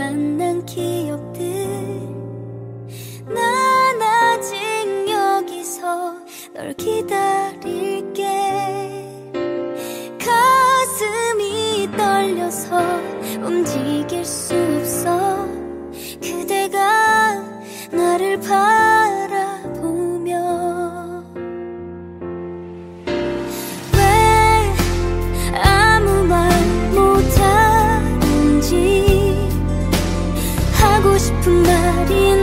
만난 기억들. 난 아직 여기서 널 기다릴게. 가슴이 떨려서 움직일 수 없어. 그대가 나를 봐. 싶은 말이